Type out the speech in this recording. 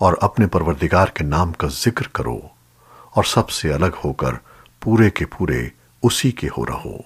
और अपने परवरदिगार के नाम का ज़िक्र करो और सबसे अलग होकर पूरे के पूरे उसी के हो रहो।